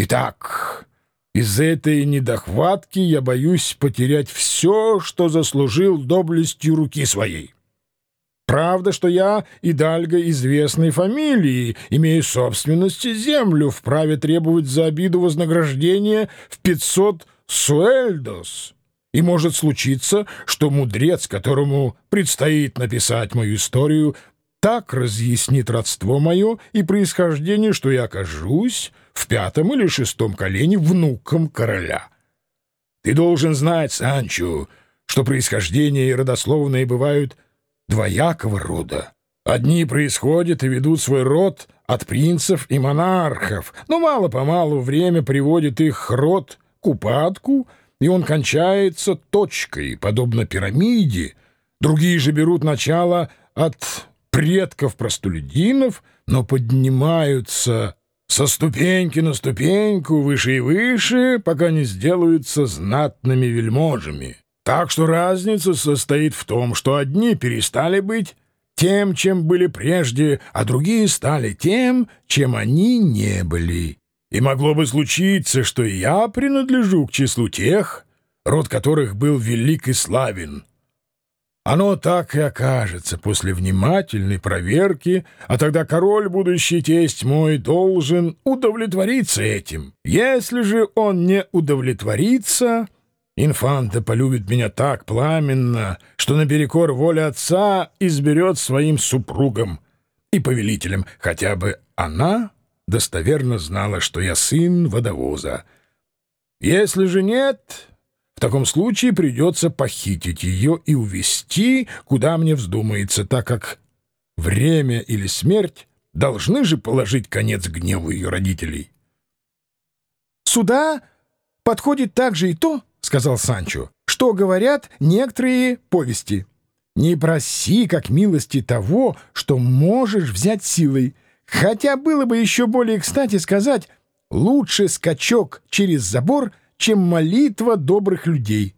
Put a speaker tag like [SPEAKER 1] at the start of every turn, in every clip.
[SPEAKER 1] Итак, из этой недохватки я боюсь потерять все, что заслужил доблестью руки своей. Правда, что я и Дальга известной фамилии, имею собственности землю, вправе требовать за обиду вознаграждения в пятьсот суэльдос. И может случиться, что мудрец, которому предстоит написать мою историю, так разъяснит родство мое и происхождение, что я окажусь в пятом или шестом колене внуком короля. Ты должен знать, Санчо, что происхождение и родословные бывают двоякого рода. Одни происходят и ведут свой род от принцев и монархов, но мало-помалу время приводит их род к упадку, и он кончается точкой, подобно пирамиде. Другие же берут начало от предков-простолюдинов, но поднимаются со ступеньки на ступеньку выше и выше, пока не сделаются знатными вельможами. Так что разница состоит в том, что одни перестали быть тем, чем были прежде, а другие стали тем, чем они не были. И могло бы случиться, что я принадлежу к числу тех, род которых был велик и славен. Оно так и окажется после внимательной проверки, а тогда король, будущий тесть мой, должен удовлетвориться этим. Если же он не удовлетворится, инфанта полюбит меня так пламенно, что наперекор воли отца изберет своим супругом и повелителем, хотя бы она достоверно знала, что я сын водовоза. Если же нет, в таком случае придется похитить ее и увезти, куда мне вздумается, так как время или смерть должны же положить конец гневу ее родителей.
[SPEAKER 2] «Сюда подходит также и то, — сказал Санчо, — что говорят некоторые повести. Не проси, как милости, того, что можешь взять силой, хотя было бы еще более кстати сказать «лучше скачок через забор, — чем молитва добрых людей.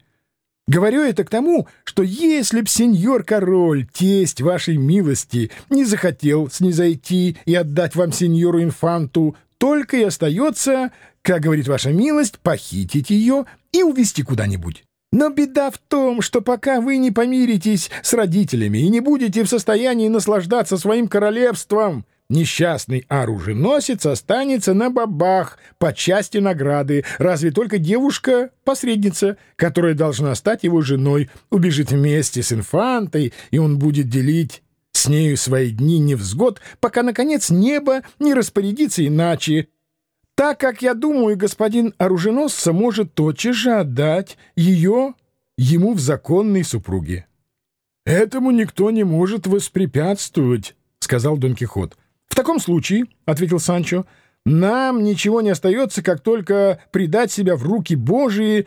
[SPEAKER 2] Говорю это к тому, что если б сеньор-король, тесть вашей милости, не захотел снизойти и отдать вам сеньору-инфанту, только и остается, как говорит ваша милость, похитить ее и увезти куда-нибудь. Но беда в том, что пока вы не помиритесь с родителями и не будете в состоянии наслаждаться своим королевством, Несчастный оруженосец останется на бабах по части награды, разве только девушка-посредница, которая должна стать его женой, убежит вместе с инфантой, и он будет делить с нею свои дни невзгод, пока, наконец, небо не распорядится иначе, так как, я думаю, господин оруженосца может тотчас же отдать ее ему в законной супруге. — Этому никто не может воспрепятствовать, — сказал Дон Кихот. «В таком случае, — ответил Санчо, — нам ничего не остается, как только предать себя в руки Божии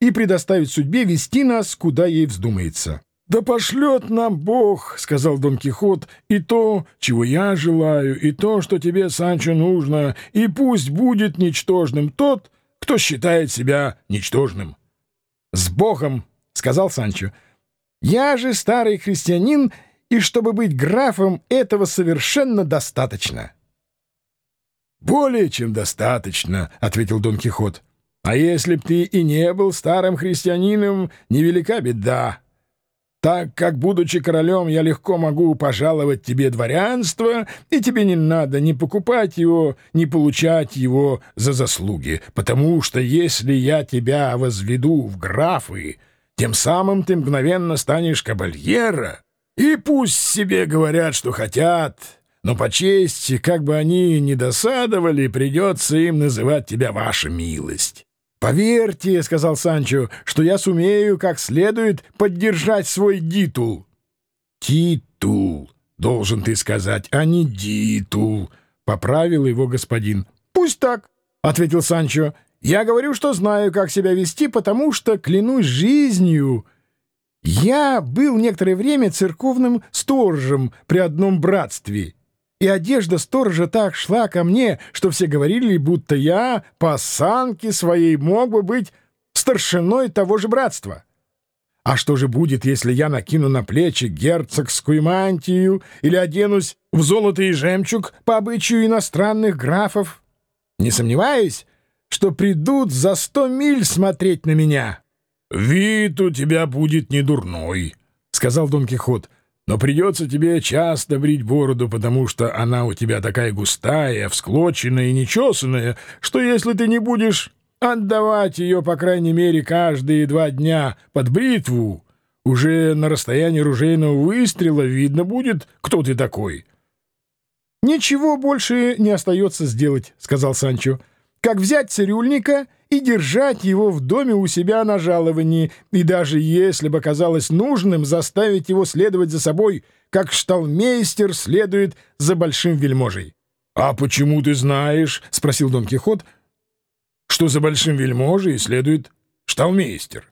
[SPEAKER 2] и предоставить судьбе вести нас, куда ей вздумается». «Да пошлет нам Бог, — сказал Дон Кихот, — и то, чего я желаю, и то, что тебе, Санчо, нужно, и пусть будет ничтожным тот, кто считает себя ничтожным». «С Богом, — сказал Санчо, — я же старый христианин, — и чтобы быть графом, этого совершенно достаточно. «Более чем достаточно», — ответил Дон Кихот. «А если б ты и не был старым христианином, невелика беда. Так как, будучи королем, я легко могу пожаловать тебе дворянство, и тебе не надо ни покупать его, ни получать его за заслуги, потому что если я тебя возведу в графы, тем самым ты мгновенно станешь кабальера». И пусть себе говорят, что хотят, но по чести, как бы они ни досадовали, придется им называть тебя ваша милость. «Поверьте, — сказал Санчо, — что я сумею как следует поддержать свой дитул». «Титул, должен ты сказать, а не дитул», — поправил его господин. «Пусть так», — ответил Санчо. «Я говорю, что знаю, как себя вести, потому что, клянусь жизнью, я был некоторое время церковным сторожем при одном братстве, и одежда сторожа так шла ко мне, что все говорили, будто я по осанке своей мог бы быть старшиной того же братства. А что же будет, если я накину на плечи герцогскую мантию или оденусь в золото и жемчуг по обычаю иностранных графов? Не сомневаюсь, что придут за сто миль смотреть на меня».
[SPEAKER 1] «Вид у тебя будет не дурной», — сказал Дон Кихот, «но придется тебе часто брить бороду, потому что она у тебя такая густая, всклоченная и нечесанная, что если ты не будешь отдавать ее, по крайней мере, каждые два дня под бритву, уже на расстоянии ружейного выстрела видно будет, кто ты такой».
[SPEAKER 2] «Ничего больше не остается сделать», — сказал Санчо, — «как взять цирюльника и держать его в доме у себя на жаловании, и даже если бы казалось нужным, заставить его следовать за собой, как шталмейстер следует за большим вельможей».
[SPEAKER 1] «А почему ты знаешь?» — спросил Дон Кихот, — что за большим вельможей следует шталмейстер.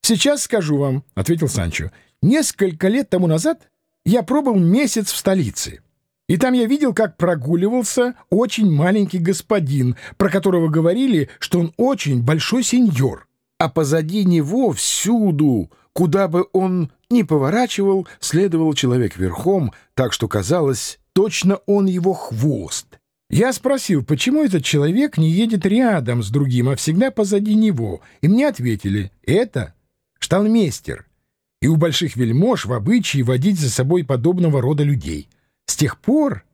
[SPEAKER 2] «Сейчас скажу вам», — ответил Санчо. «Несколько лет тому назад я пробыл месяц в столице». И там я видел, как прогуливался очень маленький господин, про которого говорили, что он очень большой сеньор. А позади него всюду, куда бы он ни поворачивал, следовал человек верхом, так что казалось, точно он его хвост. Я спросил, почему этот человек не едет рядом с другим, а всегда позади него, и мне ответили, это шталмейстер, и у больших вельмож в обычае водить за собой подобного рода людей — с тех пор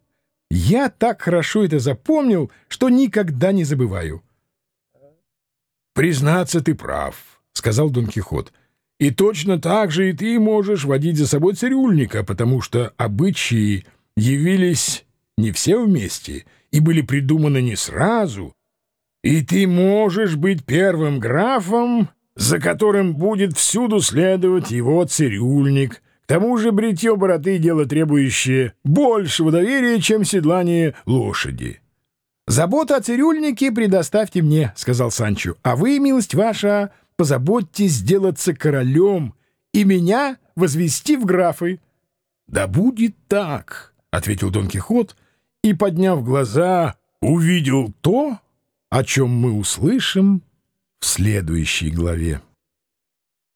[SPEAKER 2] я так хорошо это запомнил, что никогда не забываю.
[SPEAKER 1] «Признаться, ты прав», — сказал Дон Кихот. «И точно так же и ты можешь водить за собой цирюльника, потому что обычаи явились не все вместе и были придуманы не сразу, и ты можешь быть первым графом, за которым будет всюду следовать его цирюльник, тому же бритье бороды — дело требующее большего доверия, чем седлание лошади.
[SPEAKER 2] «Забота о цирюльнике предоставьте мне», — сказал Санчо, «а вы, милость ваша, позаботьтесь сделаться королем и меня возвести в графы».
[SPEAKER 1] «Да будет так», — ответил Дон Кихот, и, подняв глаза, увидел то, о чем мы услышим в следующей главе.